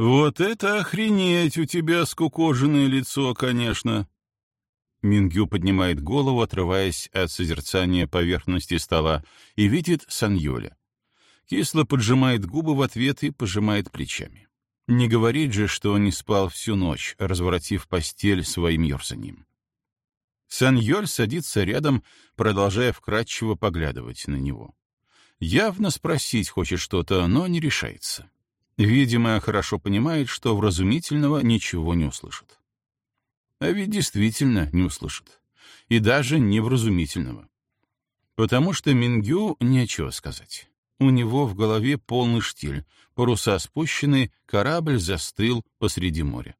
«Вот это охренеть у тебя скукоженное лицо, конечно!» Мингю поднимает голову, отрываясь от созерцания поверхности стола, и видит Саньоля. Кисло поджимает губы в ответ и пожимает плечами. Не говорит же, что он не спал всю ночь, разворотив постель своим ерзанием. Саньоль садится рядом, продолжая вкратчиво поглядывать на него. Явно спросить хочет что-то, но не решается. Видимо, хорошо понимает, что вразумительного ничего не услышит. А ведь действительно не услышит. И даже невразумительного. Потому что Мингю нечего сказать. У него в голове полный штиль, паруса спущены, корабль застыл посреди моря.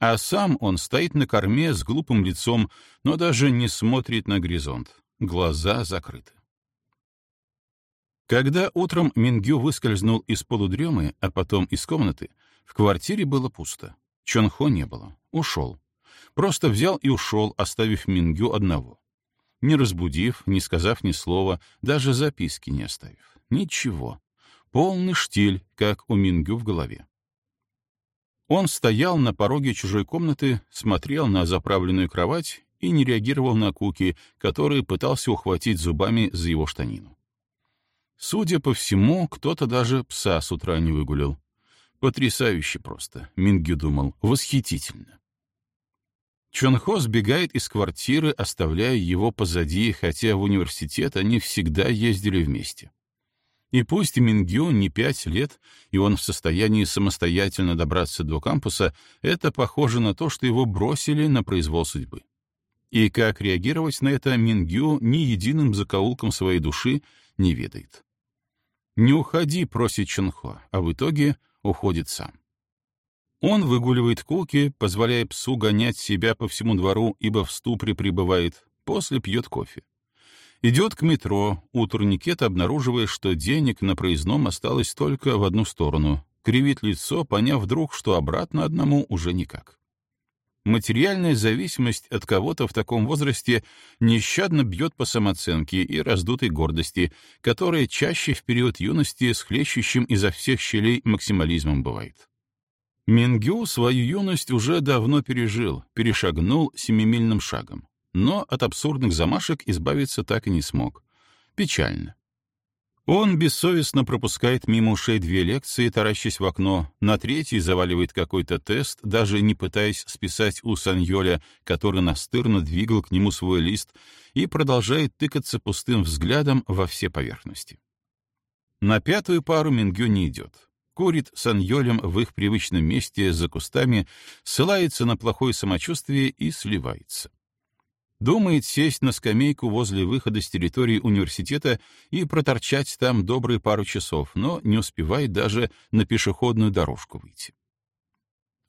А сам он стоит на корме с глупым лицом, но даже не смотрит на горизонт. Глаза закрыты. Когда утром Мингю выскользнул из полудремы, а потом из комнаты, в квартире было пусто. Чонхо не было. Ушел. Просто взял и ушел, оставив Мингю одного. Не разбудив, не сказав ни слова, даже записки не оставив. Ничего. Полный штиль, как у Мингю в голове. Он стоял на пороге чужой комнаты, смотрел на заправленную кровать и не реагировал на Куки, который пытался ухватить зубами за его штанину. Судя по всему, кто-то даже пса с утра не выгулил. Потрясающе просто, Мингю думал, восхитительно. Чонхо сбегает из квартиры, оставляя его позади, хотя в университет они всегда ездили вместе. И пусть Мингю не пять лет, и он в состоянии самостоятельно добраться до кампуса, это похоже на то, что его бросили на произвол судьбы. И как реагировать на это Мингю ни единым закоулком своей души не ведает. «Не уходи», — просит Чунхо, а в итоге уходит сам. Он выгуливает куки, позволяя псу гонять себя по всему двору, ибо в ступре пребывает, после пьет кофе. Идет к метро, у турникета обнаруживая, что денег на проездном осталось только в одну сторону. Кривит лицо, поняв вдруг, что обратно одному уже никак. Материальная зависимость от кого-то в таком возрасте нещадно бьет по самооценке и раздутой гордости, которая чаще в период юности с хлещущим изо всех щелей максимализмом бывает. Мингю свою юность уже давно пережил, перешагнул семимильным шагом но от абсурдных замашек избавиться так и не смог. Печально. Он бессовестно пропускает мимо ушей две лекции, таращась в окно, на третий заваливает какой-то тест, даже не пытаясь списать у Саньоля, который настырно двигал к нему свой лист, и продолжает тыкаться пустым взглядом во все поверхности. На пятую пару Мингю не идет. Курит Саньолем в их привычном месте за кустами, ссылается на плохое самочувствие и сливается. Думает сесть на скамейку возле выхода с территории университета и проторчать там добрые пару часов, но не успевает даже на пешеходную дорожку выйти.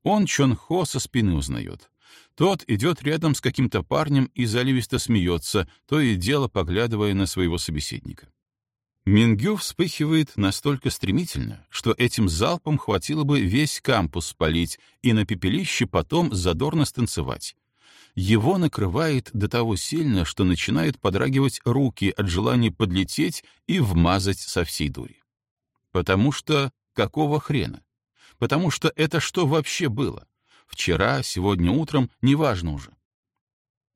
Он Чон Хо со спины узнает. Тот идет рядом с каким-то парнем и заливисто смеется, то и дело поглядывая на своего собеседника. Мингю вспыхивает настолько стремительно, что этим залпом хватило бы весь кампус спалить и на пепелище потом задорно станцевать, его накрывает до того сильно, что начинают подрагивать руки от желания подлететь и вмазать со всей дури. Потому что какого хрена? Потому что это что вообще было? Вчера, сегодня утром, неважно уже.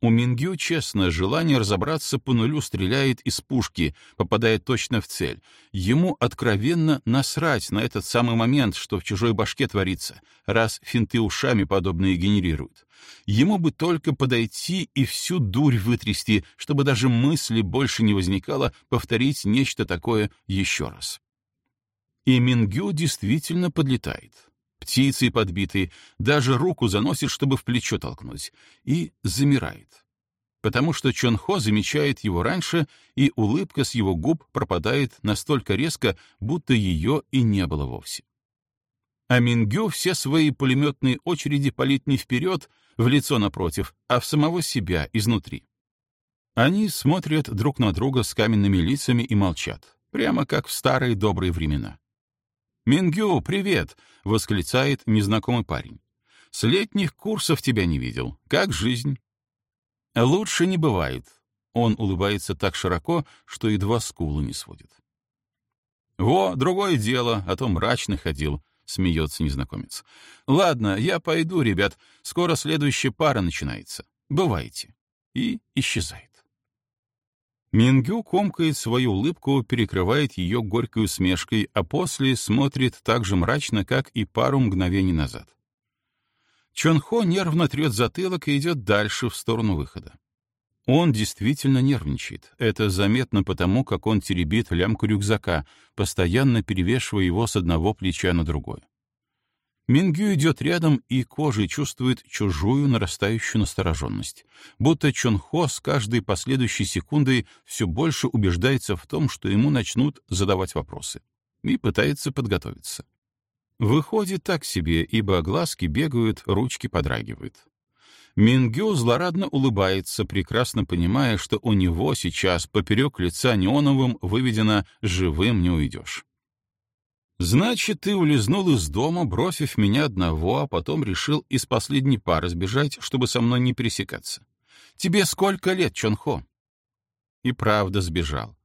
У Мингю, честно, желание разобраться по нулю стреляет из пушки, попадает точно в цель. Ему откровенно насрать на этот самый момент, что в чужой башке творится, раз финты ушами подобные генерируют. Ему бы только подойти и всю дурь вытрясти, чтобы даже мысли больше не возникало повторить нечто такое еще раз. И Мингю действительно подлетает. Птицей подбитый, даже руку заносит, чтобы в плечо толкнуть, и замирает. Потому что Чон Хо замечает его раньше, и улыбка с его губ пропадает настолько резко, будто ее и не было вовсе. А Мингю все свои пулеметные очереди палит не вперед, в лицо напротив, а в самого себя, изнутри. Они смотрят друг на друга с каменными лицами и молчат, прямо как в старые добрые времена. «Мингю, привет!» — восклицает незнакомый парень. «С летних курсов тебя не видел. Как жизнь?» «Лучше не бывает». Он улыбается так широко, что едва скулы не сводит. «Во, другое дело, а то мрачно ходил. — смеется незнакомец. «Ладно, я пойду, ребят. Скоро следующая пара начинается. Бывайте». И исчезает. Мингю комкает свою улыбку, перекрывает ее горькой усмешкой, а после смотрит так же мрачно, как и пару мгновений назад. Чонхо нервно трет затылок и идет дальше, в сторону выхода. Он действительно нервничает. Это заметно потому, как он теребит лямку рюкзака, постоянно перевешивая его с одного плеча на другое. Мингю идет рядом и кожей чувствует чужую нарастающую настороженность, будто Чонхо с каждой последующей секундой все больше убеждается в том, что ему начнут задавать вопросы, и пытается подготовиться. Выходит так себе, ибо глазки бегают, ручки подрагивают. Мингю злорадно улыбается, прекрасно понимая, что у него сейчас поперек лица неоновым выведено «живым не уйдешь». «Значит, ты улизнул из дома, бросив меня одного, а потом решил из последней пары сбежать, чтобы со мной не пересекаться. Тебе сколько лет, Чонхо?» И правда сбежал.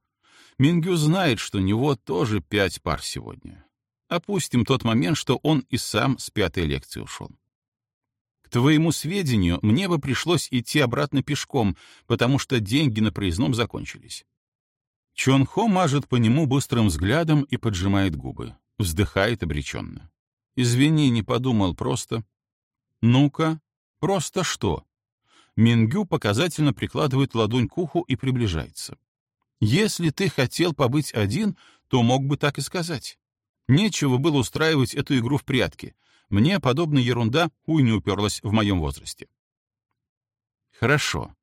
Мингю знает, что у него тоже пять пар сегодня. Опустим тот момент, что он и сам с пятой лекции ушел твоему сведению, мне бы пришлось идти обратно пешком, потому что деньги на проездном закончились. Чон Хо мажет по нему быстрым взглядом и поджимает губы. Вздыхает обреченно. «Извини, не подумал, просто...» «Ну-ка, просто что?» Мингю показательно прикладывает ладонь к уху и приближается. «Если ты хотел побыть один, то мог бы так и сказать. Нечего было устраивать эту игру в прятки. Мне подобная ерунда уй не уперлась в моем возрасте. Хорошо.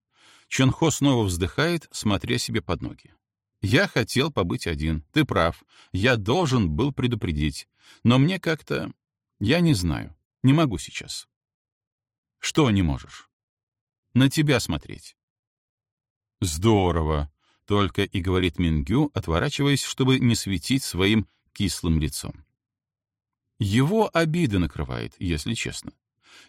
Чонхо снова вздыхает, смотря себе под ноги. Я хотел побыть один. Ты прав. Я должен был предупредить. Но мне как-то... Я не знаю. Не могу сейчас. Что не можешь? На тебя смотреть. Здорово. Только и говорит Мингю, отворачиваясь, чтобы не светить своим кислым лицом. Его обида накрывает, если честно.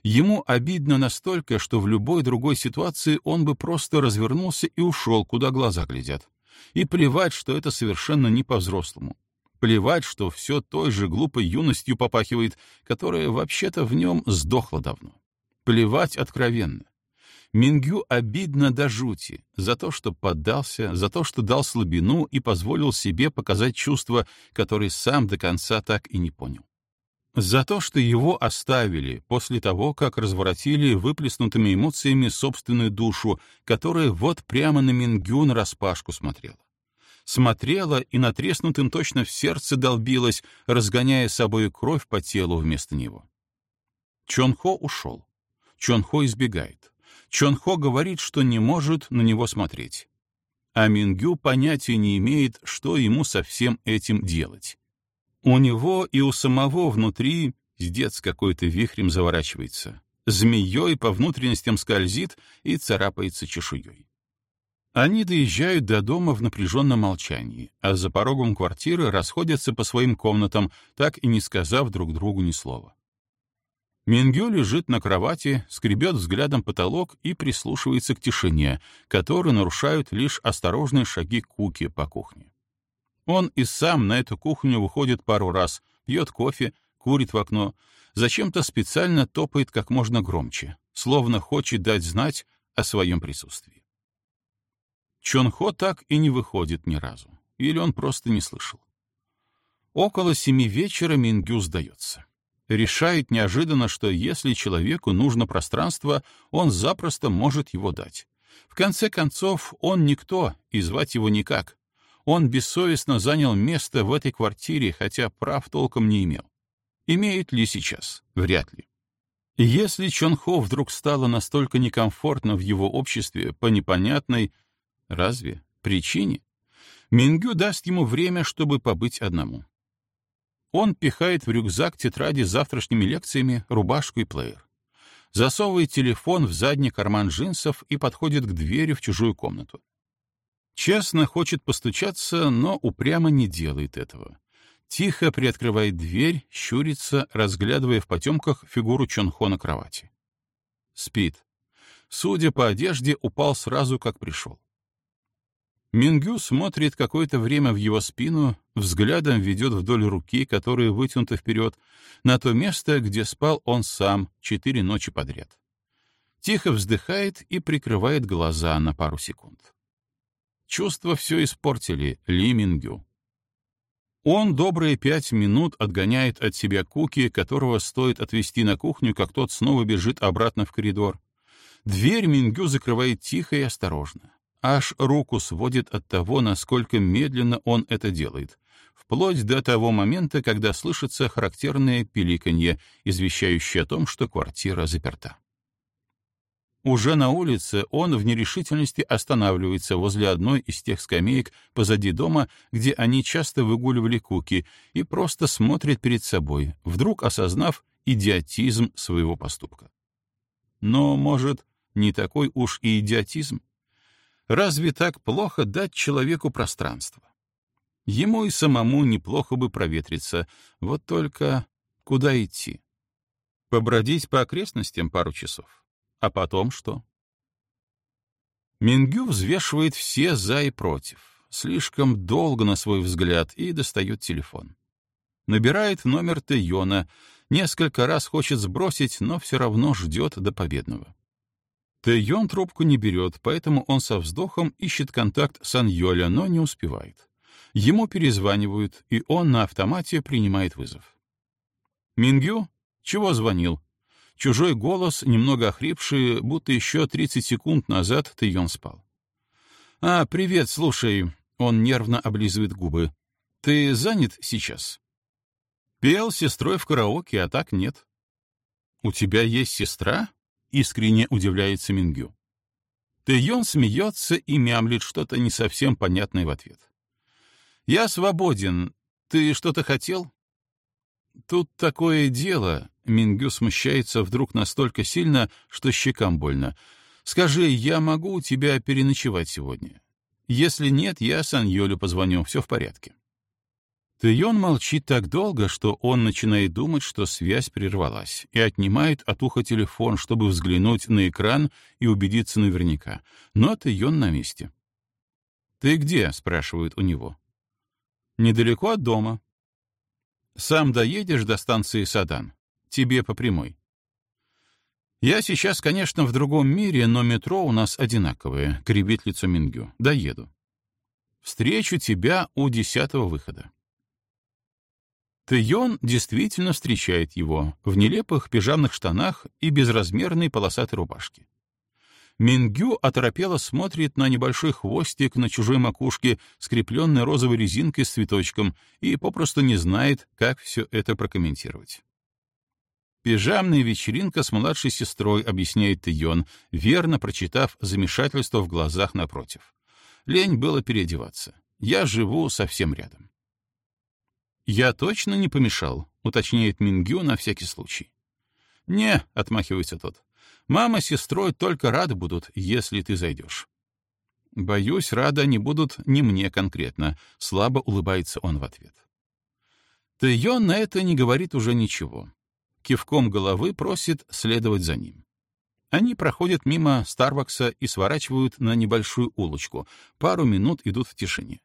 Ему обидно настолько, что в любой другой ситуации он бы просто развернулся и ушел, куда глаза глядят. И плевать, что это совершенно не по-взрослому. Плевать, что все той же глупой юностью попахивает, которая вообще-то в нем сдохла давно. Плевать откровенно. Мингю обидно до жути за то, что поддался, за то, что дал слабину и позволил себе показать чувства, которые сам до конца так и не понял. За то, что его оставили после того, как разворотили выплеснутыми эмоциями собственную душу, которая вот прямо на Мингю распашку смотрела. Смотрела и натреснутым точно в сердце долбилась, разгоняя собой кровь по телу вместо него. Чонхо ушел. Чонхо избегает. Чонхо говорит, что не может на него смотреть. А Мингю понятия не имеет, что ему со всем этим делать. У него и у самого внутри пиздец какой-то вихрем заворачивается, змеей по внутренностям скользит и царапается чешуей. Они доезжают до дома в напряженном молчании, а за порогом квартиры расходятся по своим комнатам, так и не сказав друг другу ни слова. Мингю лежит на кровати, скребет взглядом потолок и прислушивается к тишине, которую нарушают лишь осторожные шаги Куки по кухне. Он и сам на эту кухню выходит пару раз, пьет кофе, курит в окно, зачем-то специально топает как можно громче, словно хочет дать знать о своем присутствии. Чонхо так и не выходит ни разу, или он просто не слышал. Около семи вечера Мингю сдается. Решает неожиданно, что если человеку нужно пространство, он запросто может его дать. В конце концов, он никто, и звать его никак, он бессовестно занял место в этой квартире, хотя прав толком не имел. Имеет ли сейчас? Вряд ли. Если Чонхо вдруг стало настолько некомфортно в его обществе по непонятной, разве, причине, Мингю даст ему время, чтобы побыть одному. Он пихает в рюкзак тетради с завтрашними лекциями, рубашку и плеер. Засовывает телефон в задний карман джинсов и подходит к двери в чужую комнату. Честно хочет постучаться, но упрямо не делает этого. Тихо приоткрывает дверь, щурится, разглядывая в потемках фигуру Чонхо на кровати. Спит. Судя по одежде, упал сразу, как пришел. Мингю смотрит какое-то время в его спину, взглядом ведет вдоль руки, которая вытянута вперед, на то место, где спал он сам четыре ночи подряд. Тихо вздыхает и прикрывает глаза на пару секунд. Чувства все испортили Ли Мингю. Он добрые пять минут отгоняет от себя Куки, которого стоит отвести на кухню, как тот снова бежит обратно в коридор. Дверь Мингю закрывает тихо и осторожно. Аж руку сводит от того, насколько медленно он это делает, вплоть до того момента, когда слышится характерное пиликанье, извещающее о том, что квартира заперта. Уже на улице он в нерешительности останавливается возле одной из тех скамеек позади дома, где они часто выгуливали куки, и просто смотрит перед собой, вдруг осознав идиотизм своего поступка. Но, может, не такой уж и идиотизм? Разве так плохо дать человеку пространство? Ему и самому неплохо бы проветриться, вот только куда идти? Побродить по окрестностям пару часов? А потом что? Мингю взвешивает все «за» и «против». Слишком долго, на свой взгляд, и достает телефон. Набирает номер Тэйона, несколько раз хочет сбросить, но все равно ждет до победного. Тэйон трубку не берет, поэтому он со вздохом ищет контакт Саньоля, но не успевает. Ему перезванивают, и он на автомате принимает вызов. «Мингю? Чего звонил?» Чужой голос, немного охрипший, будто еще 30 секунд назад Тэйон спал. «А, привет, слушай». Он нервно облизывает губы. «Ты занят сейчас?» «Пел сестрой в караоке, а так нет». «У тебя есть сестра?» — искренне удивляется Мингю. Тэйон смеется и мямлит что-то не совсем понятное в ответ. «Я свободен. Ты что-то хотел?» «Тут такое дело», — Мингю смущается вдруг настолько сильно, что щекам больно. «Скажи, я могу у тебя переночевать сегодня? Если нет, я Саньолю позвоню, все в порядке». Тэйон молчит так долго, что он начинает думать, что связь прервалась, и отнимает от уха телефон, чтобы взглянуть на экран и убедиться наверняка. Но Тэйон на месте. «Ты где?» — спрашивают у него. «Недалеко от дома», сам доедешь до станции Садан. Тебе по прямой. Я сейчас, конечно, в другом мире, но метро у нас одинаковое, кривит лицо Мингю. Доеду. Встречу тебя у десятого выхода. Тэйон действительно встречает его в нелепых пижамных штанах и безразмерной полосатой рубашке. Мингю оторопело смотрит на небольшой хвостик на чужой макушке, скрепленный розовой резинкой с цветочком, и попросту не знает, как все это прокомментировать. «Пижамная вечеринка с младшей сестрой», — объясняет Тион, верно прочитав замешательство в глазах напротив. Лень было переодеваться. Я живу совсем рядом. «Я точно не помешал», — уточняет Мингю на всякий случай. «Не», — отмахивается тот. Мама с сестрой только рады будут, если ты зайдешь. Боюсь, рады они будут не мне конкретно, слабо улыбается он в ответ. Тэйон на это не говорит уже ничего. Кивком головы просит следовать за ним. Они проходят мимо Старбакса и сворачивают на небольшую улочку, пару минут идут в тишине.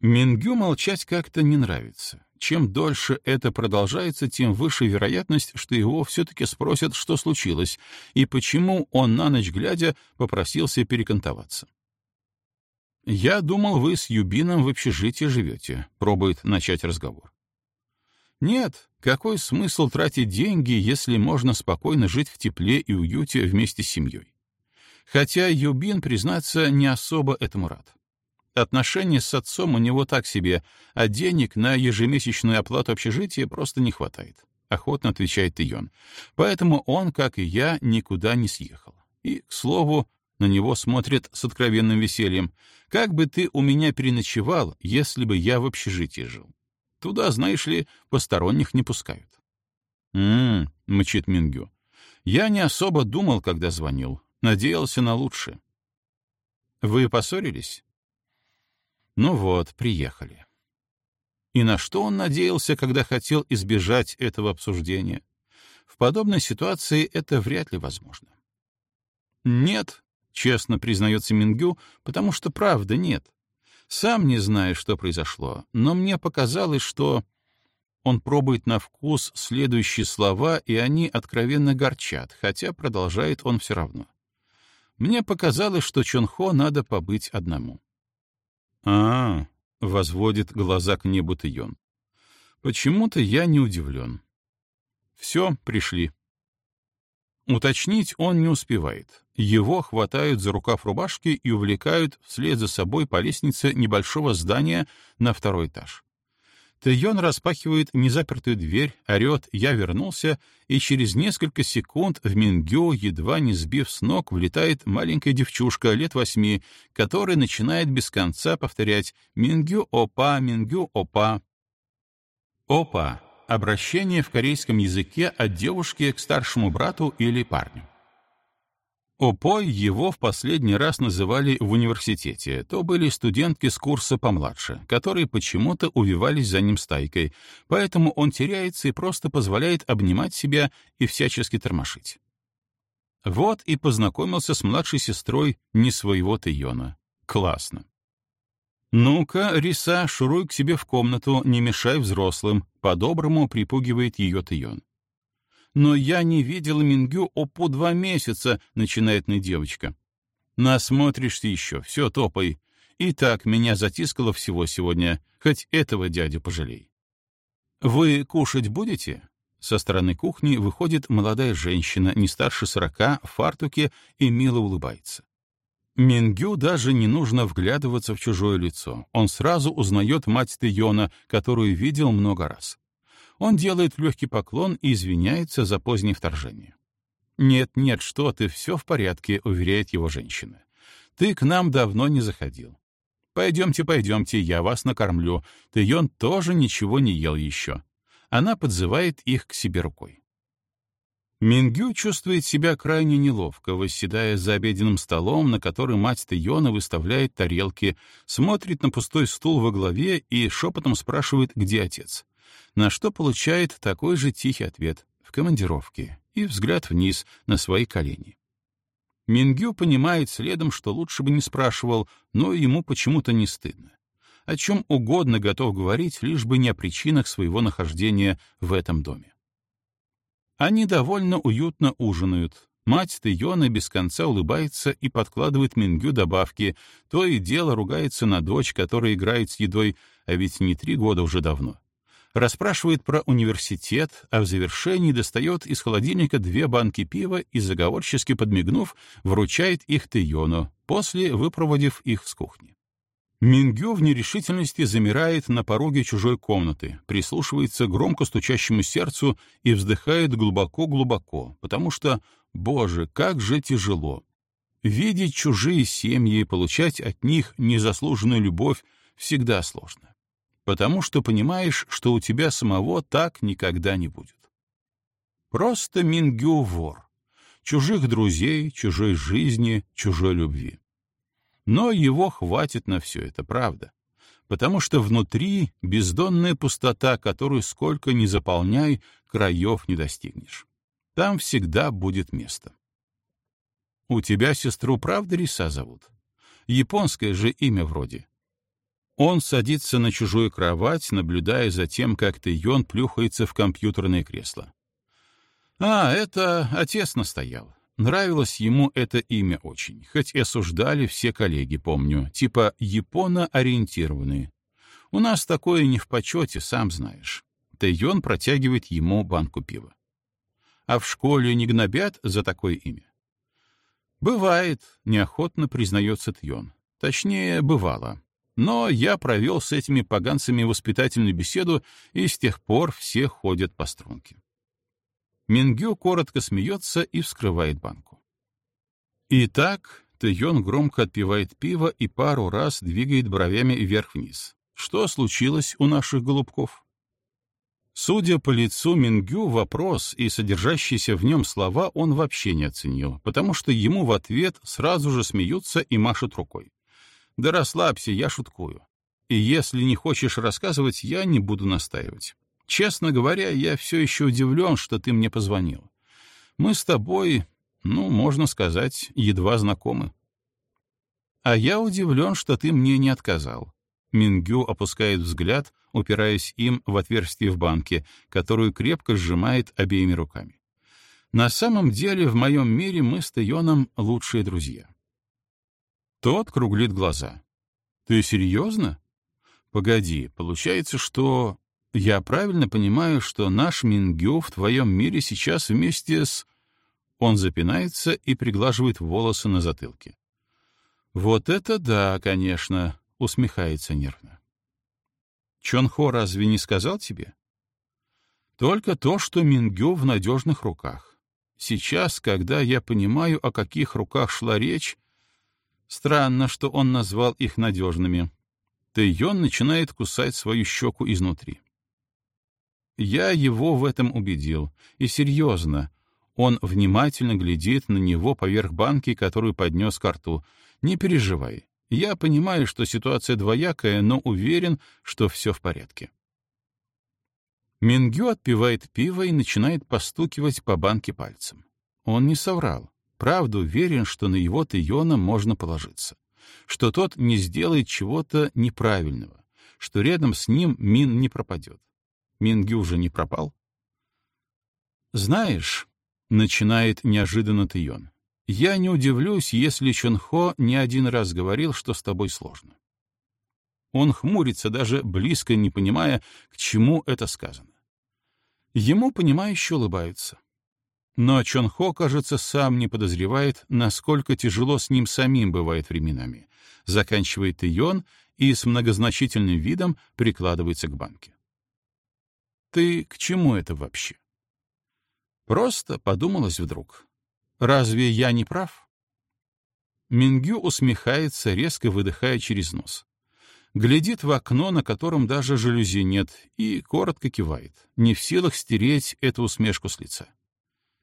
Мингю молчать как-то не нравится. Чем дольше это продолжается, тем выше вероятность, что его все-таки спросят, что случилось, и почему он на ночь глядя попросился перекантоваться. «Я думал, вы с Юбином в общежитии живете», — пробует начать разговор. «Нет, какой смысл тратить деньги, если можно спокойно жить в тепле и уюте вместе с семьей? Хотя Юбин, признаться, не особо этому рад. Отношения с отцом у него так себе, а денег на ежемесячную оплату общежития просто не хватает. Охотно отвечает Ион. Поэтому он, как и я, никуда не съехал. И, к слову, на него смотрят с откровенным весельем. «Как бы ты у меня переночевал, если бы я в общежитии жил? Туда, знаешь ли, посторонних не пускают». «М-м-м», мычит Мингю. «Я не особо думал, когда звонил. Надеялся на лучшее». «Вы поссорились?» Ну вот, приехали. И на что он надеялся, когда хотел избежать этого обсуждения? В подобной ситуации это вряд ли возможно. Нет, Честно признается Мингю, потому что правда нет. Сам не знаю, что произошло, но мне показалось, что... Он пробует на вкус следующие слова, и они откровенно горчат, хотя продолжает он все равно. Мне показалось, что Чонхо надо побыть одному. А, возводит глаза к небу Тэйон. Почему-то я не удивлен. Все, пришли. Уточнить он не успевает. Его хватают за рукав рубашки и увлекают вслед за собой по лестнице небольшого здания на второй этаж. Тэйон распахивает незапертую дверь, орет «Я вернулся», и через несколько секунд в Мингю, едва не сбив с ног, влетает маленькая девчушка лет восьми, которая начинает без конца повторять «Мингю опа, Мингю опа». Опа — обращение в корейском языке от девушки к старшему брату или парню. Опой его в последний раз называли в университете. То были студентки с курса помладше, которые почему-то увивались за ним стайкой, поэтому он теряется и просто позволяет обнимать себя и всячески тормошить. Вот и познакомился с младшей сестрой не своего Тайона. Классно. «Ну-ка, Риса, шуруй к себе в комнату, не мешай взрослым», — по-доброму припугивает ее Тайон. «Но я не видела Мингю опу два месяца», — начинает ныть девочка. «Насмотришься еще, все, топай. И так меня затискало всего сегодня, хоть этого дядю пожалей». «Вы кушать будете?» Со стороны кухни выходит молодая женщина, не старше сорока, в фартуке и мило улыбается. Мингю даже не нужно вглядываться в чужое лицо. Он сразу узнает мать Тэйона, которую видел много раз. Он делает легкий поклон и извиняется за позднее вторжение. «Нет, нет, что ты, все в порядке», — уверяет его женщина. «Ты к нам давно не заходил. Пойдемте, пойдемте, я вас накормлю. Ты, он тоже ничего не ел еще». Она подзывает их к себе рукой. Мингю чувствует себя крайне неловко, восседая за обеденным столом, на который мать Тэйона выставляет тарелки, смотрит на пустой стул во главе и шепотом спрашивает, где отец на что получает такой же тихий ответ в командировке и взгляд вниз на свои колени. Мингю понимает следом, что лучше бы не спрашивал, но ему почему-то не стыдно. О чем угодно готов говорить, лишь бы не о причинах своего нахождения в этом доме. Они довольно уютно ужинают. Мать Тэйона без конца улыбается и подкладывает Мингю добавки, то и дело ругается на дочь, которая играет с едой, а ведь не три года уже давно расспрашивает про университет, а в завершении достает из холодильника две банки пива и, заговорчески подмигнув, вручает их Тэйону, после выпроводив их с кухни. Мингю в нерешительности замирает на пороге чужой комнаты, прислушивается к громко стучащему сердцу и вздыхает глубоко-глубоко, потому что, боже, как же тяжело. Видеть чужие семьи и получать от них незаслуженную любовь всегда сложно потому что понимаешь, что у тебя самого так никогда не будет. Просто Мингю вор. Чужих друзей, чужой жизни, чужой любви. Но его хватит на все это, правда. Потому что внутри бездонная пустота, которую сколько ни заполняй, краев не достигнешь. Там всегда будет место. У тебя сестру правда Риса зовут? Японское же имя вроде. Он садится на чужую кровать, наблюдая за тем, как Тэйон плюхается в компьютерное кресло. А, это отец настоял. Нравилось ему это имя очень, хоть и осуждали все коллеги, помню, типа японо-ориентированные. У нас такое не в почете, сам знаешь. Тэйон протягивает ему банку пива. А в школе не гнобят за такое имя? Бывает, неохотно признается Тьон. Точнее, бывало. Но я провел с этими поганцами воспитательную беседу, и с тех пор все ходят по струнке. Мингю коротко смеется и вскрывает банку. Итак, Тэйон громко отпивает пиво и пару раз двигает бровями вверх-вниз. Что случилось у наших голубков? Судя по лицу Мингю, вопрос и содержащиеся в нем слова он вообще не оценил, потому что ему в ответ сразу же смеются и машут рукой. Да расслабься, я шуткую. И если не хочешь рассказывать, я не буду настаивать. Честно говоря, я все еще удивлен, что ты мне позвонил. Мы с тобой, ну, можно сказать, едва знакомы. А я удивлен, что ты мне не отказал. Мингю опускает взгляд, упираясь им в отверстие в банке, которую крепко сжимает обеими руками. На самом деле, в моем мире мы с Тайоном лучшие друзья. Тот круглит глаза. Ты серьезно? Погоди, получается, что... Я правильно понимаю, что наш Мингю в твоем мире сейчас вместе с... Он запинается и приглаживает волосы на затылке. Вот это да, конечно, усмехается нервно. Чонхо разве не сказал тебе? Только то, что Мингю в надежных руках. Сейчас, когда я понимаю, о каких руках шла речь, странно, что он назвал их надежными. Тэйон начинает кусать свою щеку изнутри. Я его в этом убедил. И серьезно. Он внимательно глядит на него поверх банки, которую поднес к рту. Не переживай. Я понимаю, что ситуация двоякая, но уверен, что все в порядке. Мингю отпивает пиво и начинает постукивать по банке пальцем. Он не соврал. Правда уверен, что на его Тейона можно положиться. Что тот не сделает чего-то неправильного. Что рядом с ним Мин не пропадет. Мингю уже не пропал? «Знаешь», — начинает неожиданно Тейон, я не удивлюсь, если Чонхо не один раз говорил, что с тобой сложно. Он хмурится, даже близко не понимая, к чему это сказано. Ему, понимающе улыбаются. Но Чонхо, кажется, сам не подозревает, насколько тяжело с ним самим бывает временами. Заканчивает Ион и с многозначительным видом прикладывается к банке. Ты к чему это вообще? Просто подумалось вдруг. Разве я не прав? Мингю усмехается, резко выдыхая через нос. Глядит в окно, на котором даже жалюзи нет, и коротко кивает, не в силах стереть эту усмешку с лица.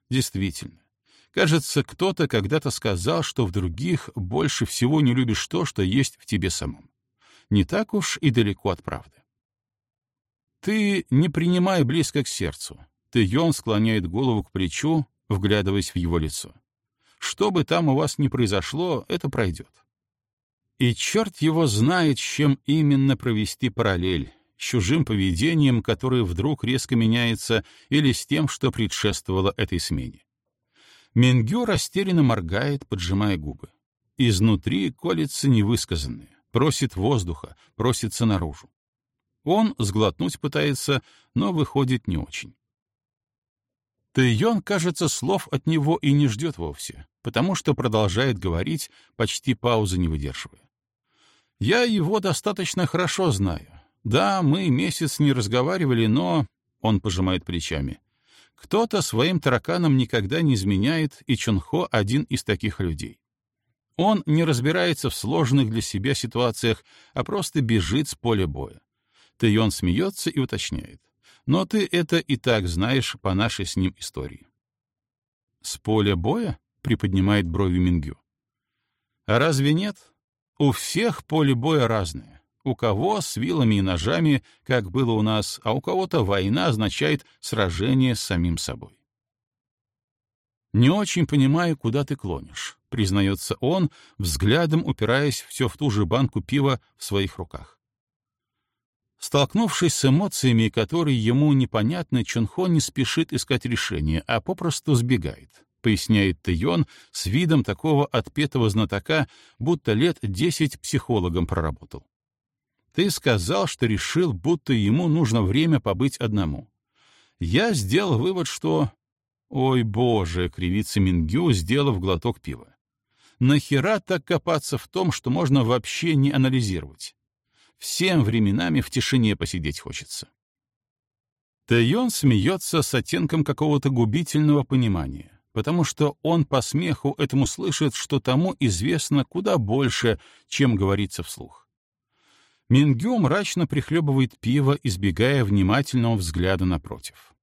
Действительно. Кажется, кто-то когда-то сказал, что в других больше всего не любишь то, что есть в тебе самом. Не так уж и далеко от правды. Ты не принимай близко к сердцу. Ты Йон склоняет голову к плечу, вглядываясь в его лицо. Что бы там у вас ни произошло, это пройдет. И черт его знает, с чем именно провести параллель, с чужим поведением, которое вдруг резко меняется, или с тем, что предшествовало этой смене. Мингю растерянно моргает, поджимая губы. Изнутри колется невысказанное, просит воздуха, просится наружу. Он сглотнуть пытается, но выходит не очень. Тэйон, кажется, слов от него и не ждет вовсе, потому что продолжает говорить, почти паузы не выдерживая. «Я его достаточно хорошо знаю. Да, мы месяц не разговаривали, но...» — он пожимает плечами. «Кто-то своим тараканам никогда не изменяет, и Чунхо — один из таких людей. Он не разбирается в сложных для себя ситуациях, а просто бежит с поля боя. Тэйон смеется и уточняет. Но ты это и так знаешь по нашей с ним истории. «С поля боя?» — приподнимает брови Мингю. «А разве нет? У всех поле боя разное. У кого с вилами и ножами, как было у нас, а у кого-то война означает сражение с самим собой. «Не очень понимаю, куда ты клонишь», — признается он, взглядом упираясь все в ту же банку пива в своих руках. Столкнувшись с эмоциями, которые ему непонятны, Чунхо не спешит искать решение, а попросту сбегает, поясняет Тэйон с видом такого отпетого знатока, будто лет десять психологом проработал. Ты сказал, что решил, будто ему нужно время побыть одному. Я сделал вывод, что... Ой, боже, кривится Мингю, сделав глоток пива. Нахера так копаться в том, что можно вообще не анализировать? Всем временами в тишине посидеть хочется. Тэйон смеется с оттенком какого-то губительного понимания, потому что он по смеху этому слышит, что тому известно куда больше, чем говорится вслух. Мингю мрачно прихлебывает пиво, избегая внимательного взгляда напротив.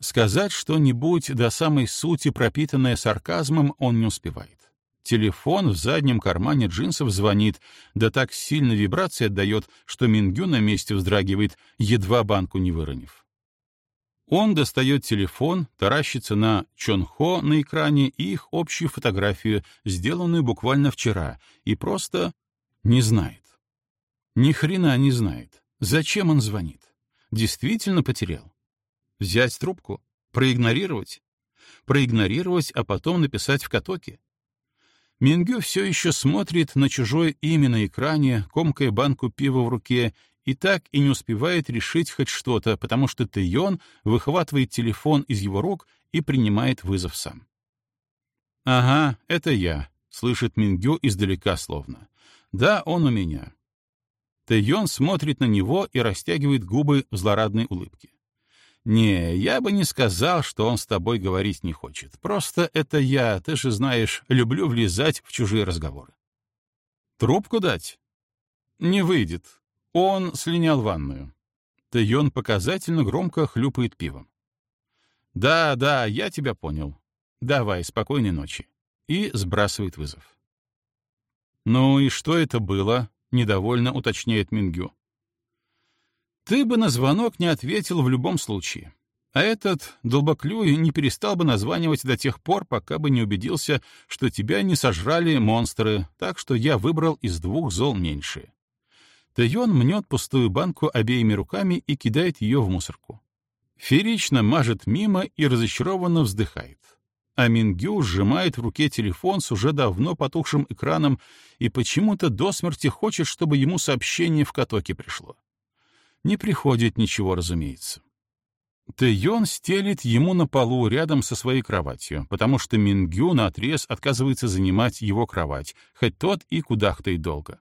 Сказать что-нибудь до самой сути, пропитанное сарказмом, он не успевает. Телефон в заднем кармане джинсов звонит, да так сильно вибрации отдает, что Мингю на месте вздрагивает, едва банку не выронив. Он достает телефон, таращится на Чонхо на экране и их общую фотографию, сделанную буквально вчера, и просто не знает. Ни хрена не знает. Зачем он звонит? Действительно потерял. Взять трубку? Проигнорировать? Проигнорировать, а потом написать в катоке? Мингю все еще смотрит на чужое имя на экране, комкая банку пива в руке, и так и не успевает решить хоть что-то, потому что Тэйон выхватывает телефон из его рук и принимает вызов сам. «Ага, это я», — слышит Мингю издалека словно. «Да, он у меня». Тэйон смотрит на него и растягивает губы в злорадной улыбке. «Не, я бы не сказал, что он с тобой говорить не хочет. Просто это я, ты же знаешь, люблю влезать в чужие разговоры». «Трубку дать?» «Не выйдет. Он слинял ванную». Тэйон показательно громко хлюпает пивом. «Да, да, я тебя понял. Давай, спокойной ночи». И сбрасывает вызов. «Ну и что это было?» — недовольно уточняет Мингю. Ты бы на звонок не ответил в любом случае. А этот долбоклюй не перестал бы названивать до тех пор, пока бы не убедился, что тебя не сожрали монстры, так что я выбрал из двух зол меньшее. Тэйон мнет пустую банку обеими руками и кидает ее в мусорку. Ферично мажет мимо и разочарованно вздыхает. А Мингю сжимает в руке телефон с уже давно потухшим экраном и почему-то до смерти хочет, чтобы ему сообщение в катоке пришло. Не приходит ничего, разумеется. Тэйон стелит ему на полу рядом со своей кроватью, потому что Мингю наотрез отказывается занимать его кровать, хоть тот и кудахтает долго.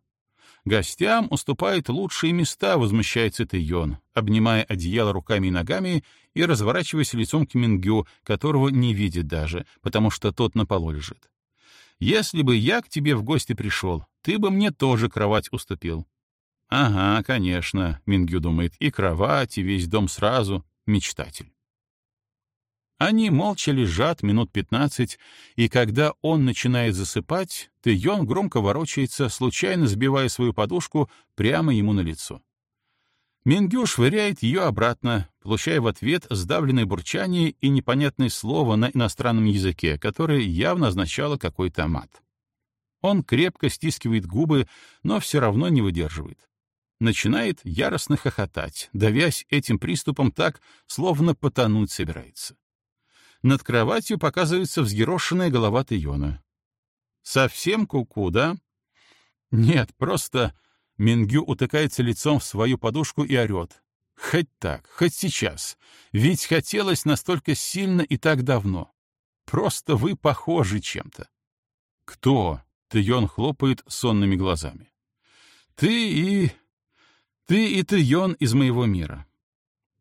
Гостям уступает лучшие места, возмущается Тэйон, обнимая одеяло руками и ногами и разворачиваясь лицом к Мингю, которого не видит даже, потому что тот на полу лежит. «Если бы я к тебе в гости пришел, ты бы мне тоже кровать уступил. Ага, конечно, Мингю думает, и кровать, и весь дом сразу. Мечтатель. Они молча лежат минут пятнадцать, и когда он начинает засыпать, Тэйон громко ворочается, случайно сбивая свою подушку прямо ему на лицо. Мингю швыряет ее обратно, получая в ответ сдавленное бурчание и непонятное слово на иностранном языке, которое явно означало какой-то мат. Он крепко стискивает губы, но все равно не выдерживает начинает яростно хохотать, давясь этим приступом так, словно потонуть собирается. Над кроватью показывается взъерошенная голова Тейона. «Совсем куку, -ку, да?» «Нет, просто...» Мингю утыкается лицом в свою подушку и орет. «Хоть так, хоть сейчас. Ведь хотелось настолько сильно и так давно. Просто вы похожи чем-то». «Кто?» — Тейон хлопает сонными глазами. «Ты и... Ты и ты, Йон, из моего мира.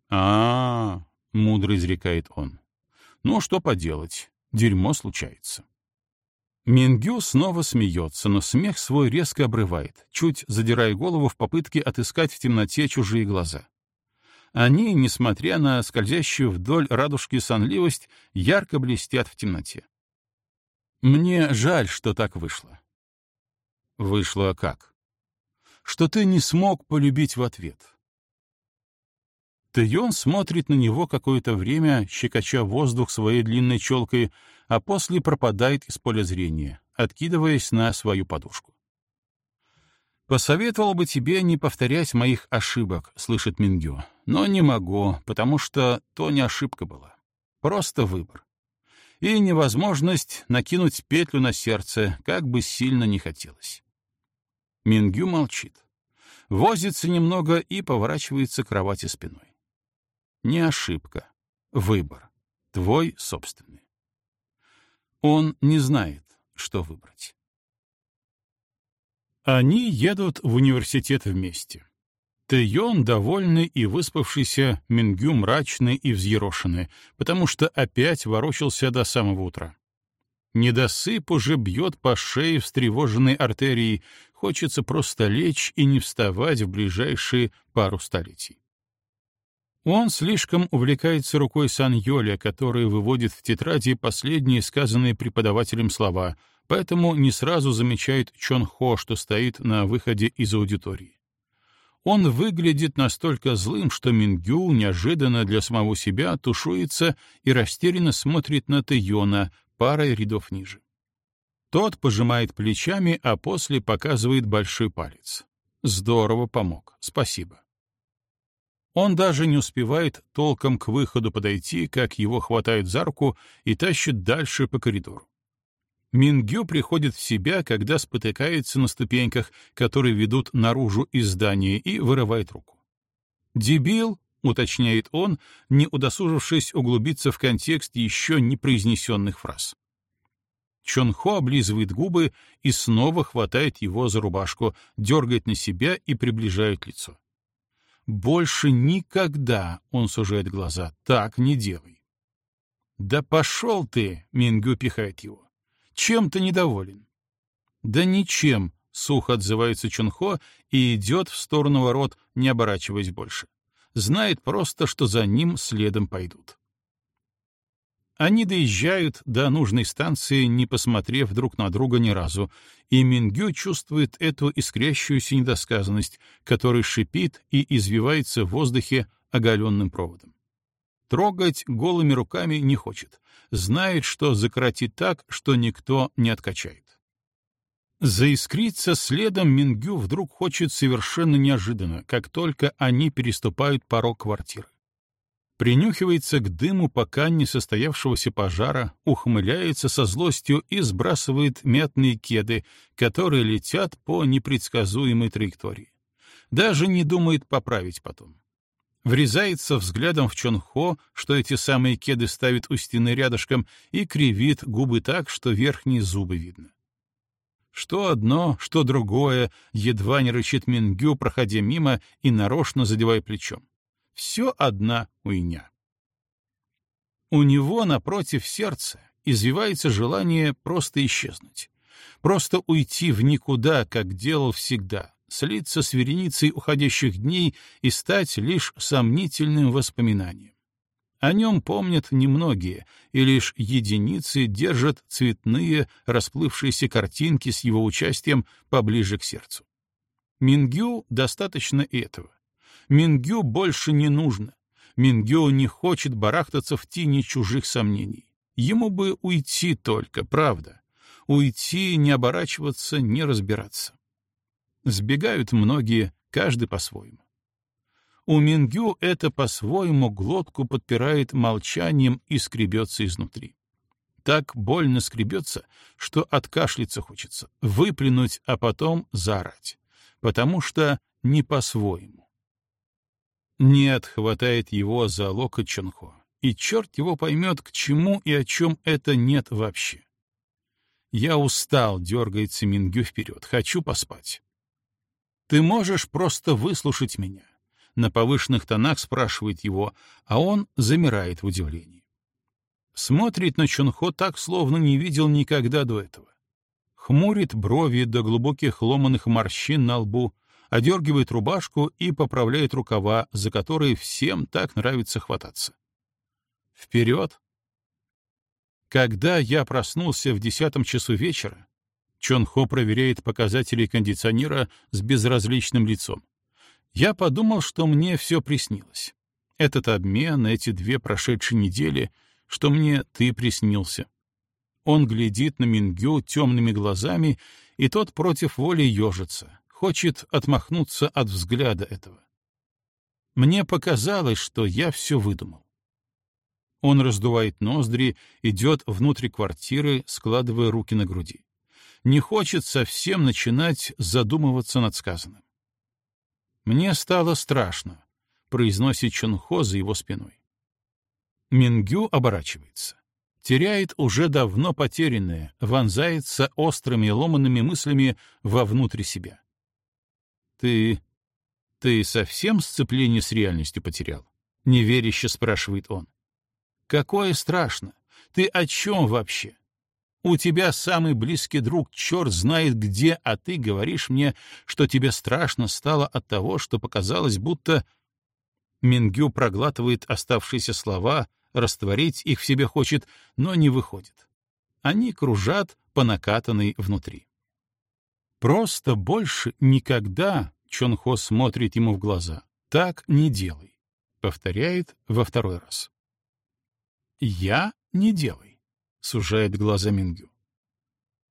А, -а, -а мудро изрекает он. Ну, что поделать, дерьмо случается. Мингю снова смеется, но смех свой резко обрывает, чуть задирая голову в попытке отыскать в темноте чужие глаза. Они, несмотря на скользящую вдоль радужки сонливость, ярко блестят в темноте. Мне жаль, что так вышло. Вышло как? что ты не смог полюбить в ответ. Тэйон смотрит на него какое-то время, щекоча воздух своей длинной челкой, а после пропадает из поля зрения, откидываясь на свою подушку. «Посоветовал бы тебе не повторять моих ошибок», — слышит Мингю, «но не могу, потому что то не ошибка была. Просто выбор. И невозможность накинуть петлю на сердце, как бы сильно не хотелось. Мингю молчит. Возится немного и поворачивается к кровати спиной. Не ошибка. Выбор. Твой собственный. Он не знает, что выбрать. Они едут в университет вместе. Тэйон довольный и выспавшийся, Мингю мрачный и взъерошенный, потому что опять ворочался до самого утра. Недосып уже бьет по шее встревоженной артерии, хочется просто лечь и не вставать в ближайшие пару столетий. Он слишком увлекается рукой Сан-Йоля, которая выводит в тетради последние сказанные преподавателем слова, поэтому не сразу замечает Чон Хо, что стоит на выходе из аудитории. Он выглядит настолько злым, что Мингю неожиданно для самого себя тушуется и растерянно смотрит на Тэйона парой рядов ниже. Тот пожимает плечами, а после показывает большой палец. Здорово помог, спасибо. Он даже не успевает толком к выходу подойти, как его хватают за руку и тащат дальше по коридору. Мингю приходит в себя, когда спотыкается на ступеньках, которые ведут наружу из здания, и вырывает руку. «Дебил», — уточняет он, не удосужившись углубиться в контекст еще не произнесенных фраз. Чонхо облизывает губы и снова хватает его за рубашку, дергает на себя и приближает лицо. «Больше никогда», — он сужает глаза, — «так не делай». «Да пошел ты!» — Мингю пихает его. Чем ты недоволен? Да ничем, сухо отзывается Чунхо и идет в сторону ворот, не оборачиваясь больше. Знает просто, что за ним следом пойдут. Они доезжают до нужной станции, не посмотрев друг на друга ни разу, и Мингю чувствует эту искрящуюся недосказанность, которая шипит и извивается в воздухе оголенным проводом. Трогать голыми руками не хочет. Знает, что закоротит так, что никто не откачает. Заискриться следом Мингю вдруг хочет совершенно неожиданно, как только они переступают порог квартиры. Принюхивается к дыму пока не состоявшегося пожара, ухмыляется со злостью и сбрасывает мятные кеды, которые летят по непредсказуемой траектории. Даже не думает поправить потом врезается взглядом в Чонхо, что эти самые кеды ставит у стены рядышком, и кривит губы так, что верхние зубы видно. Что одно, что другое, едва не рычит Мингю, проходя мимо и нарочно задевая плечом. Все одна уйня. У него напротив сердца извивается желание просто исчезнуть, просто уйти в никуда, как делал всегда, слиться с вереницей уходящих дней и стать лишь сомнительным воспоминанием. О нем помнят немногие, и лишь единицы держат цветные, расплывшиеся картинки с его участием поближе к сердцу. Мингю достаточно этого. Мингю больше не нужно. Мингю не хочет барахтаться в тени чужих сомнений. Ему бы уйти только, правда. Уйти, не оборачиваться, не разбираться. Сбегают многие, каждый по-своему. У Мингю это по-своему глотку подпирает молчанием и скребется изнутри. Так больно скребется, что откашляться хочется, выплюнуть, а потом заорать. Потому что не по-своему. Нет, хватает его за локоть Чонхо, и черт его поймет, к чему и о чем это нет вообще. Я устал, дергается Мингю вперед, хочу поспать. Ты можешь просто выслушать меня. На повышенных тонах спрашивает его, а он замирает в удивлении. Смотрит на Чунхо так, словно не видел никогда до этого. Хмурит брови до глубоких ломаных морщин на лбу, одергивает рубашку и поправляет рукава, за которые всем так нравится хвататься. Вперед! Когда я проснулся в десятом часу вечера, Чон Хо проверяет показатели кондиционера с безразличным лицом. Я подумал, что мне все приснилось. Этот обмен, эти две прошедшие недели, что мне ты приснился. Он глядит на Мингю темными глазами, и тот против воли ежится, хочет отмахнуться от взгляда этого. Мне показалось, что я все выдумал. Он раздувает ноздри, идет внутрь квартиры, складывая руки на груди не хочет совсем начинать задумываться над сказанным. «Мне стало страшно», — произносит Чунхо за его спиной. Мингю оборачивается. Теряет уже давно потерянное, вонзается острыми ломанными мыслями вовнутрь себя. «Ты... ты совсем сцепление с реальностью потерял?» — неверяще спрашивает он. «Какое страшно? Ты о чем вообще? У тебя самый близкий друг, черт знает где, а ты говоришь мне, что тебе страшно стало от того, что показалось, будто... Мингю проглатывает оставшиеся слова, растворить их в себе хочет, но не выходит. Они кружат по накатанной внутри. Просто больше никогда, Чонхо смотрит ему в глаза. «Так не делай», — повторяет во второй раз. «Я не делай», — сужает глаза Мингю.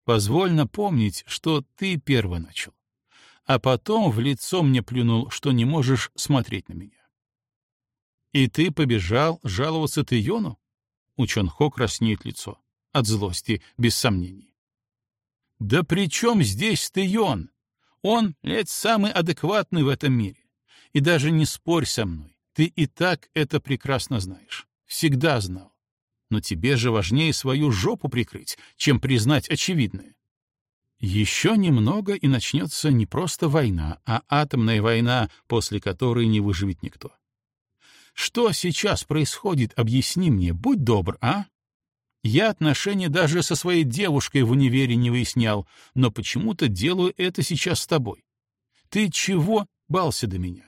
«Позволь напомнить, что ты первый начал, а потом в лицо мне плюнул, что не можешь смотреть на меня». «И ты побежал жаловаться Тэйону?» У Чонхо краснеет лицо. От злости, без сомнений. «Да при чем здесь Тэйон? Он, ведь самый адекватный в этом мире. И даже не спорь со мной. Ты и так это прекрасно знаешь. Всегда знал. Но тебе же важнее свою жопу прикрыть, чем признать очевидное. Еще немного, и начнется не просто война, а атомная война, после которой не выживет никто. Что сейчас происходит, объясни мне, будь добр, а? Я отношения даже со своей девушкой в универе не выяснял, но почему-то делаю это сейчас с тобой. Ты чего бался до меня?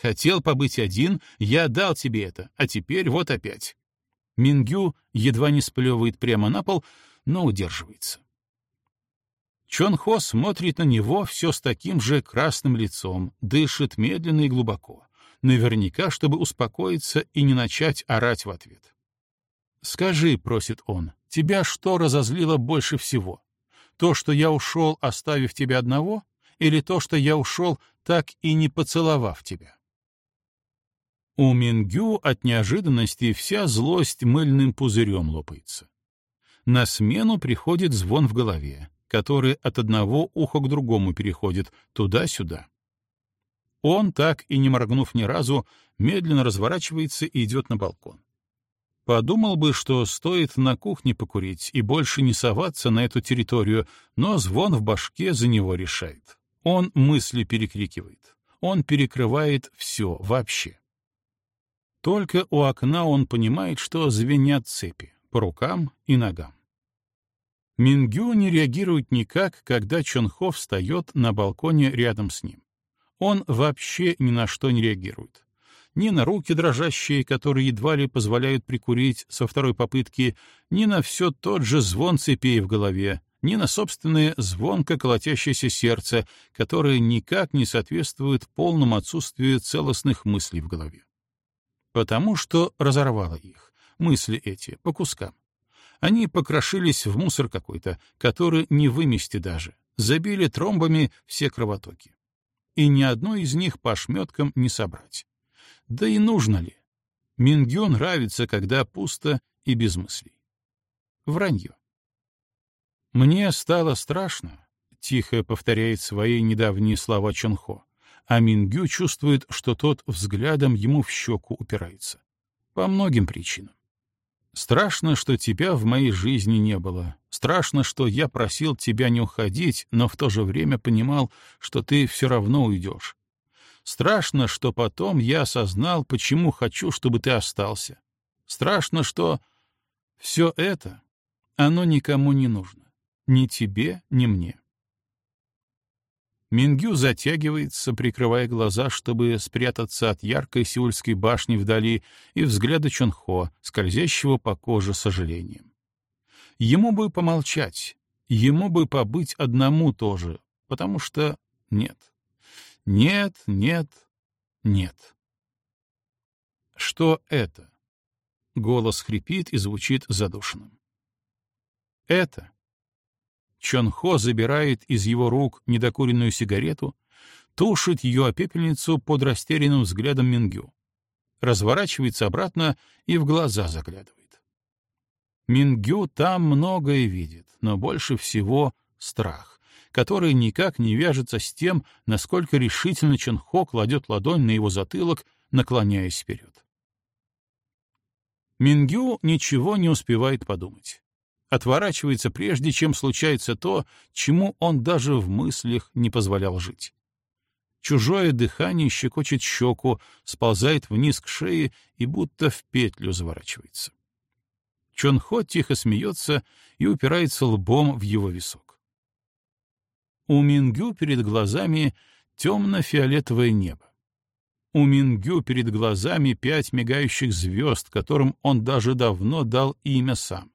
Хотел побыть один, я дал тебе это, а теперь вот опять. Мингю едва не сплевывает прямо на пол, но удерживается. Чон Хо смотрит на него все с таким же красным лицом, дышит медленно и глубоко, наверняка, чтобы успокоиться и не начать орать в ответ. «Скажи», — просит он, — «тебя что разозлило больше всего? То, что я ушел, оставив тебя одного, или то, что я ушел, так и не поцеловав тебя?» У Мингю от неожиданности вся злость мыльным пузырем лопается. На смену приходит звон в голове, который от одного уха к другому переходит, туда-сюда. Он, так и не моргнув ни разу, медленно разворачивается и идет на балкон. Подумал бы, что стоит на кухне покурить и больше не соваться на эту территорию, но звон в башке за него решает. Он мысли перекрикивает. Он перекрывает все вообще. Только у окна он понимает, что звенят цепи по рукам и ногам. Мингю не реагирует никак, когда Чонхо встает на балконе рядом с ним. Он вообще ни на что не реагирует ни на руки дрожащие, которые едва ли позволяют прикурить со второй попытки, ни на все тот же звон цепей в голове, ни на собственное звонко колотящееся сердце, которое никак не соответствует полному отсутствию целостных мыслей в голове. Потому что разорвало их, мысли эти, по кускам. Они покрошились в мусор какой-то, который не вымести даже, забили тромбами все кровотоки. И ни одной из них по ошметкам не собрать. Да и нужно ли? Мингю нравится, когда пусто и без мыслей. Вранье. «Мне стало страшно», — тихо повторяет свои недавние слова Чонхо, а Мингю чувствует, что тот взглядом ему в щеку упирается. По многим причинам. Страшно, что тебя в моей жизни не было. Страшно, что я просил тебя не уходить, но в то же время понимал, что ты все равно уйдешь. Страшно, что потом я осознал, почему хочу, чтобы ты остался. Страшно, что все это, оно никому не нужно. Ни тебе, ни мне. Мингю затягивается, прикрывая глаза, чтобы спрятаться от яркой сеульской башни вдали и взгляда Чонхо, скользящего по коже сожалением. Ему бы помолчать, ему бы побыть одному тоже, потому что нет. Нет, нет, нет. Что это? Голос хрипит и звучит задушенным. Это. Чонхо забирает из его рук недокуренную сигарету, тушит ее о пепельницу под растерянным взглядом Мингю, разворачивается обратно и в глаза заглядывает. Мингю там многое видит, но больше всего страх который никак не вяжется с тем, насколько решительно Чонхо кладет ладонь на его затылок, наклоняясь вперед. Мингю ничего не успевает подумать. Отворачивается прежде, чем случается то, чему он даже в мыслях не позволял жить. Чужое дыхание щекочет щеку, сползает вниз к шее и будто в петлю заворачивается. Чонхо тихо смеется и упирается лбом в его висок. У Мингю перед глазами темно-фиолетовое небо. У Мингю перед глазами пять мигающих звезд, которым он даже давно дал имя сам.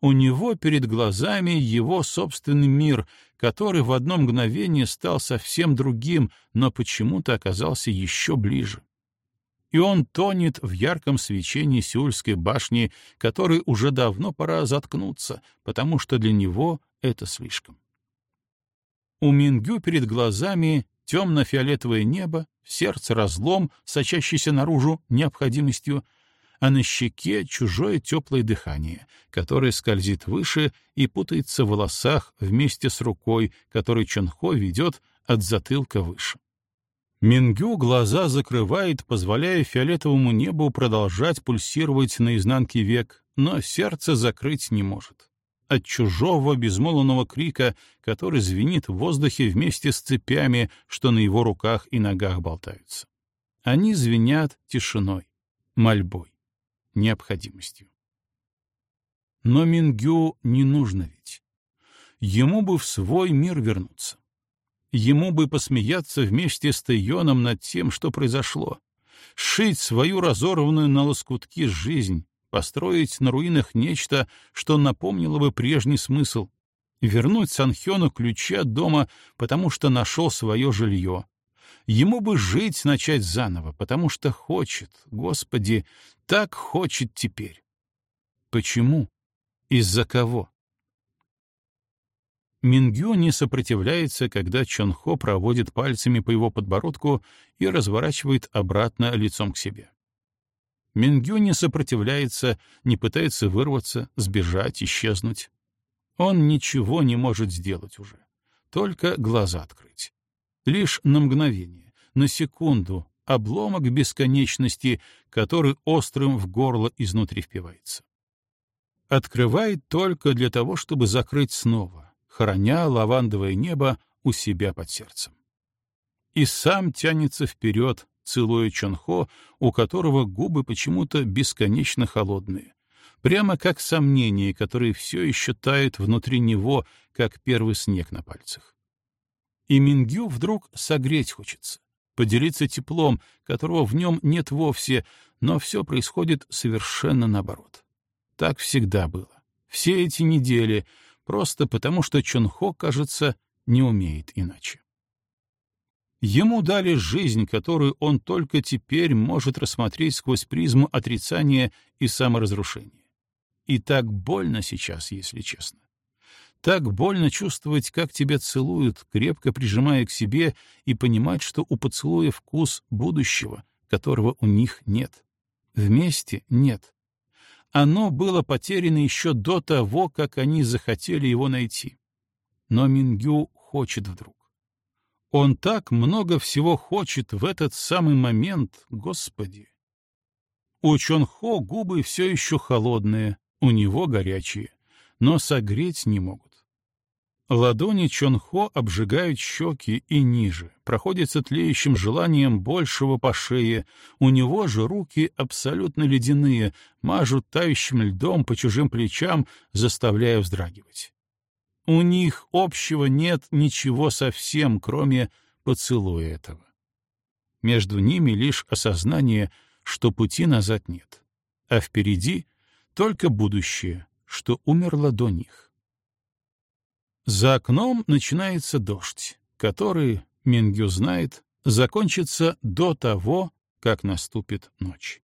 У него перед глазами его собственный мир, который в одно мгновение стал совсем другим, но почему-то оказался еще ближе. И он тонет в ярком свечении Сеульской башни, которой уже давно пора заткнуться, потому что для него это слишком. У Мингю перед глазами темно-фиолетовое небо, сердце разлом, сочащийся наружу необходимостью, а на щеке чужое теплое дыхание, которое скользит выше и путается в волосах вместе с рукой, которой Чонхо ведет от затылка выше. Мингю глаза закрывает, позволяя фиолетовому небу продолжать пульсировать на изнанке век, но сердце закрыть не может. От чужого безмолвного крика, который звенит в воздухе вместе с цепями, что на его руках и ногах болтаются. Они звенят тишиной, мольбой необходимостью. Но Мингю не нужно ведь. Ему бы в свой мир вернуться. Ему бы посмеяться вместе с Тайоном над тем, что произошло, сшить свою разорванную на лоскутки жизнь, построить на руинах нечто, что напомнило бы прежний смысл, вернуть Санхёну ключи от дома, потому что нашел свое жилье, Ему бы жить начать заново, потому что хочет, Господи, так хочет теперь. Почему? Из-за кого? Мингю не сопротивляется, когда Чонхо проводит пальцами по его подбородку и разворачивает обратно лицом к себе. Мингю не сопротивляется, не пытается вырваться, сбежать, исчезнуть. Он ничего не может сделать уже, только глаза открыть лишь на мгновение, на секунду, обломок бесконечности, который острым в горло изнутри впивается. Открывает только для того, чтобы закрыть снова, храня лавандовое небо у себя под сердцем. И сам тянется вперед, целуя Чонхо, у которого губы почему-то бесконечно холодные, прямо как сомнения, которые все еще тают внутри него, как первый снег на пальцах. И Мингю вдруг согреть хочется, поделиться теплом, которого в нем нет вовсе, но все происходит совершенно наоборот. Так всегда было. Все эти недели, просто потому что Чонхо, кажется, не умеет иначе. Ему дали жизнь, которую он только теперь может рассмотреть сквозь призму отрицания и саморазрушения. И так больно сейчас, если честно. Так больно чувствовать, как тебя целуют, крепко прижимая к себе, и понимать, что у поцелуя вкус будущего, которого у них нет. Вместе нет. Оно было потеряно еще до того, как они захотели его найти. Но Мингю хочет вдруг. Он так много всего хочет в этот самый момент, Господи. У Чонхо губы все еще холодные, у него горячие, но согреть не могут. Ладони Чонхо обжигают щеки и ниже, проходятся тлеющим желанием большего по шее, у него же руки абсолютно ледяные, мажут тающим льдом по чужим плечам, заставляя вздрагивать. У них общего нет ничего совсем, кроме поцелуя этого. Между ними лишь осознание, что пути назад нет, а впереди только будущее, что умерло до них. За окном начинается дождь, который, Мингю знает, закончится до того, как наступит ночь.